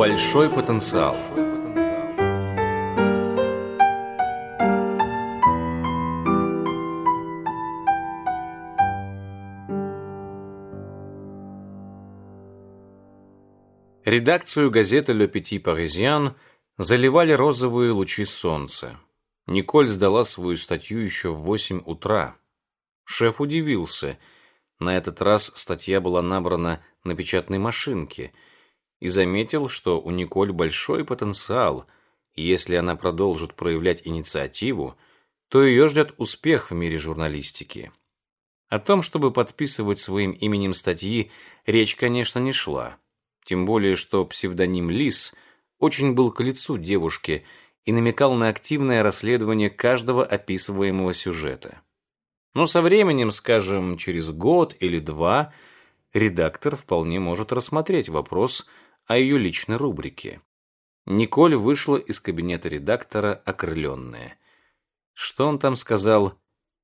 Большой потенциал. Редакцию газеты «Le Petit Parisien» заливали розовые лучи солнца. Николь сдала свою статью еще в восемь утра. Шеф удивился. На этот раз статья была набрана на печатной машинке и заметил, что у Николь большой потенциал. И если она продолжит проявлять инициативу, то ее ждет успех в мире журналистики. О том, чтобы подписывать своим именем статьи, речь, конечно, не шла. Тем более, что псевдоним Лис очень был к лицу девушки и намекал на активное расследование каждого описываемого сюжета. Но со временем, скажем, через год или два, редактор вполне может рассмотреть вопрос о ее личной рубрике. Николь вышла из кабинета редактора окрыленная. Что он там сказал?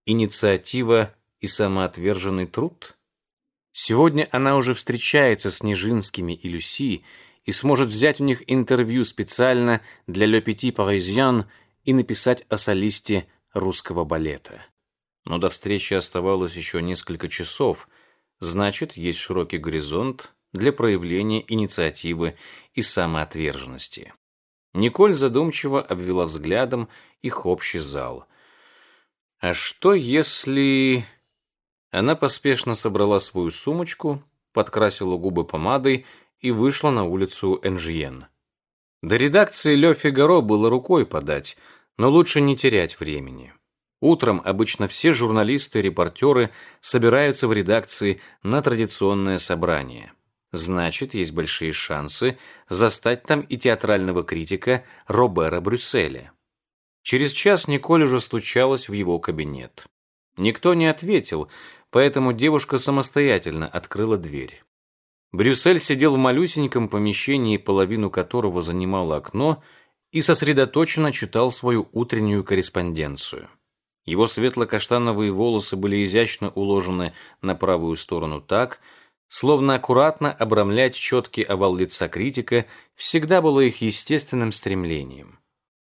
Инициатива и самоотверженный труд? Сегодня она уже встречается с Нежинскими и Люси и сможет взять у них интервью специально для Le Petit Parisien и написать о солисте русского балета. Но до встречи оставалось еще несколько часов, значит, есть широкий горизонт для проявления инициативы и самоотверженности. Николь задумчиво обвела взглядом их общий зал. А что если... Она поспешно собрала свою сумочку, подкрасила губы помадой и вышла на улицу Энжиен. До редакции Ле Фигаро было рукой подать, но лучше не терять времени. Утром обычно все журналисты и репортеры собираются в редакции на традиционное собрание. Значит, есть большие шансы застать там и театрального критика Робера Брюсселя. Через час Николь уже стучалась в его кабинет. Никто не ответил, поэтому девушка самостоятельно открыла дверь. Брюссель сидел в малюсеньком помещении, половину которого занимало окно, и сосредоточенно читал свою утреннюю корреспонденцию. Его светло-каштановые волосы были изящно уложены на правую сторону так, словно аккуратно обрамлять четкий овал лица критика всегда было их естественным стремлением.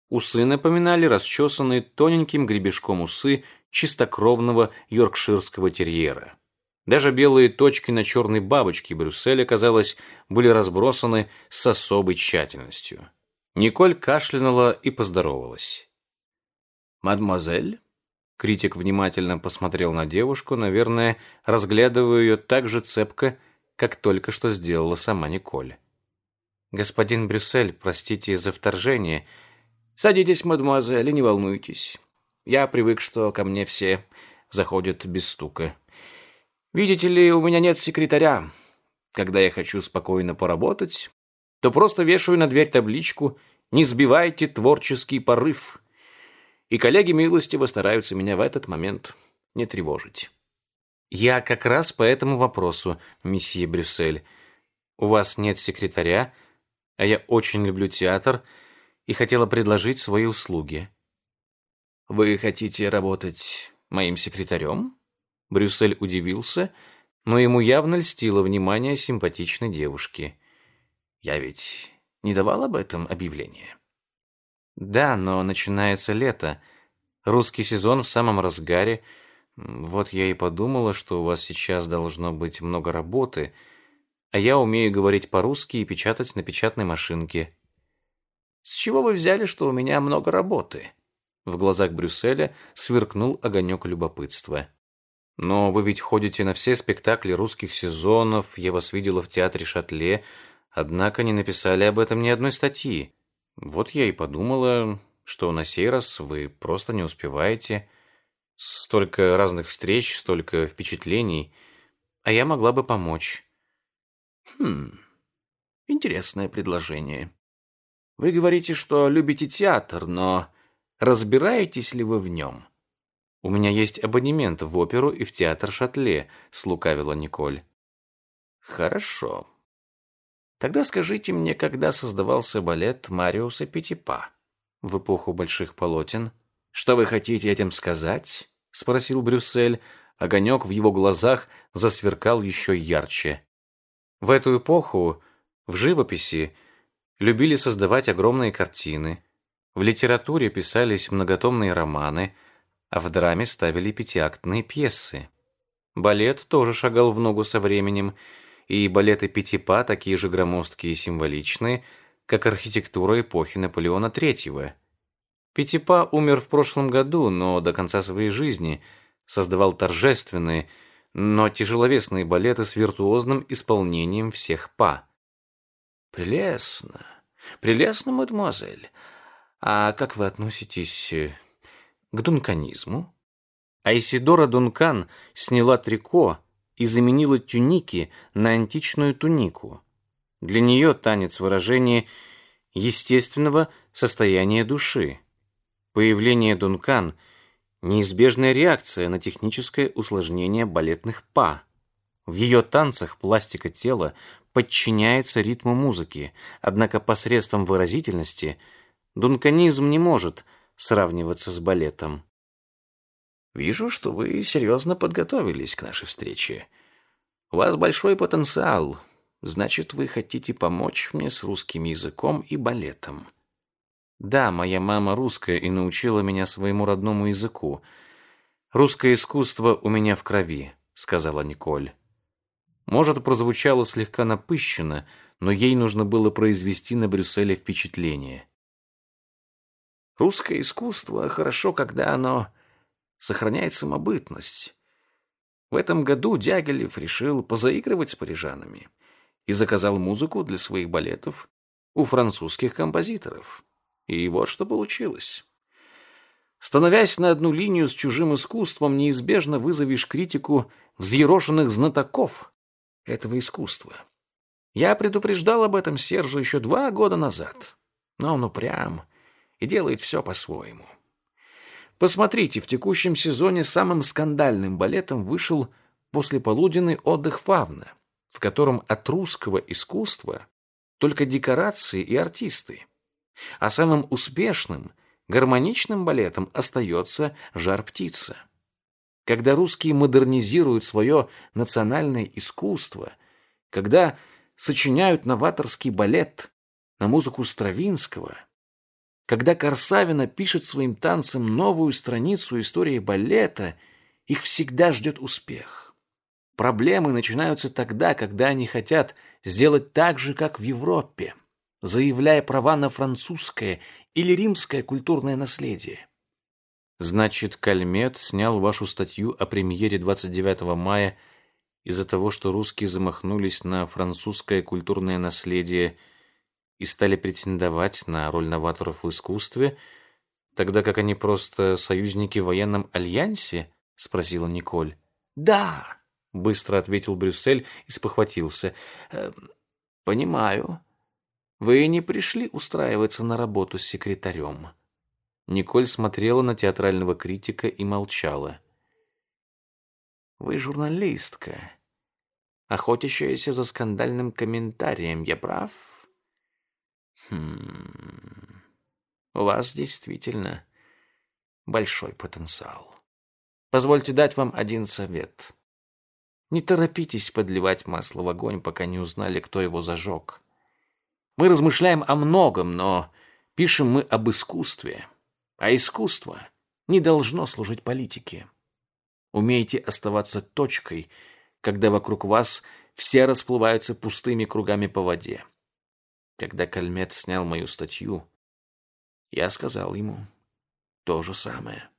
Усы напоминали расчесанные тоненьким гребешком усы чистокровного йоркширского терьера. Даже белые точки на черной бабочке Брюсселя, казалось, были разбросаны с особой тщательностью. Николь кашлянула и поздоровалась. «Мадемуазель?» Критик внимательно посмотрел на девушку, наверное, разглядывая ее так же цепко, как только что сделала сама Николь. «Господин Брюссель, простите за вторжение. Садитесь, мадемуазель, и не волнуйтесь. Я привык, что ко мне все заходят без стука. Видите ли, у меня нет секретаря. Когда я хочу спокойно поработать, то просто вешаю на дверь табличку «Не сбивайте творческий порыв». И коллеги милостиво стараются меня в этот момент не тревожить. Я как раз по этому вопросу, месье Брюссель. У вас нет секретаря, а я очень люблю театр и хотела предложить свои услуги. «Вы хотите работать моим секретарем?» Брюссель удивился, но ему явно льстило внимание симпатичной девушки. «Я ведь не давал об этом объявление?» «Да, но начинается лето. Русский сезон в самом разгаре. Вот я и подумала, что у вас сейчас должно быть много работы, а я умею говорить по-русски и печатать на печатной машинке». «С чего вы взяли, что у меня много работы?» В глазах Брюсселя сверкнул огонек любопытства. «Но вы ведь ходите на все спектакли русских сезонов, я вас видела в театре Шатле, однако не написали об этом ни одной статьи. Вот я и подумала, что на сей раз вы просто не успеваете. Столько разных встреч, столько впечатлений, а я могла бы помочь». «Хм, интересное предложение. Вы говорите, что любите театр, но Разбираетесь ли вы в нем?» «У меня есть абонемент в оперу и в театр Шатле», — слукавила Николь. «Хорошо. Тогда скажите мне, когда создавался балет Мариуса Петипа?» «В эпоху больших полотен». «Что вы хотите этим сказать?» — спросил Брюссель. Огонек в его глазах засверкал еще ярче. В эту эпоху в живописи любили создавать огромные картины, в литературе писались многотомные романы, а в драме ставили пятиактные пьесы. Балет тоже шагал в ногу со временем, и балеты Пятипа такие же громоздкие и символичные, как архитектура эпохи Наполеона III. Пятипа умер в прошлом году, но до конца своей жизни создавал торжественные, но тяжеловесные балеты с виртуозным исполнением всех па. «Прелестно, прелестно, мадемуазель. А как вы относитесь э, к дунканизму?» Айсидора Дункан сняла трико и заменила тюники на античную тунику. Для нее танец выражение естественного состояния души. Появление Дункан – неизбежная реакция на техническое усложнение балетных па. В ее танцах пластика тела подчиняется ритму музыки, однако посредством выразительности – Дунканизм не может сравниваться с балетом. Вижу, что вы серьезно подготовились к нашей встрече. У вас большой потенциал. Значит, вы хотите помочь мне с русским языком и балетом. Да, моя мама русская и научила меня своему родному языку. Русское искусство у меня в крови, сказала Николь. Может, прозвучало слегка напыщенно, но ей нужно было произвести на Брюсселе впечатление. Русское искусство хорошо, когда оно сохраняет самобытность. В этом году Дягилев решил позаигрывать с парижанами и заказал музыку для своих балетов у французских композиторов. И вот что получилось. Становясь на одну линию с чужим искусством, неизбежно вызовешь критику взъерошенных знатоков этого искусства. Я предупреждал об этом Сержу еще два года назад, но он упрям и делает все по-своему. Посмотрите, в текущем сезоне самым скандальным балетом вышел послеполуденный отдых Фавна, в котором от русского искусства только декорации и артисты. А самым успешным, гармоничным балетом остается «Жар-птица». Когда русские модернизируют свое национальное искусство, когда сочиняют новаторский балет на музыку Стравинского – когда Корсавина пишет своим танцем новую страницу истории балета, их всегда ждет успех. Проблемы начинаются тогда, когда они хотят сделать так же, как в Европе, заявляя права на французское или римское культурное наследие. Значит, Кальмет снял вашу статью о премьере 29 мая из-за того, что русские замахнулись на французское культурное наследие – и стали претендовать на роль новаторов в искусстве, тогда как они просто союзники в военном альянсе? спросила Николь. Да, быстро ответил Брюссель и спохватился. Э, понимаю. Вы не пришли устраиваться на работу с секретарем. Николь смотрела на театрального критика и молчала. Вы журналистка, охотящаяся за скандальным комментарием, я прав? Хм. У вас действительно большой потенциал. Позвольте дать вам один совет. Не торопитесь подливать масло в огонь, пока не узнали, кто его зажег. Мы размышляем о многом, но пишем мы об искусстве. А искусство не должно служить политике. Умейте оставаться точкой, когда вокруг вас все расплываются пустыми кругами по воде. Когда Кальмет снял мою статью, я сказал ему то же самое.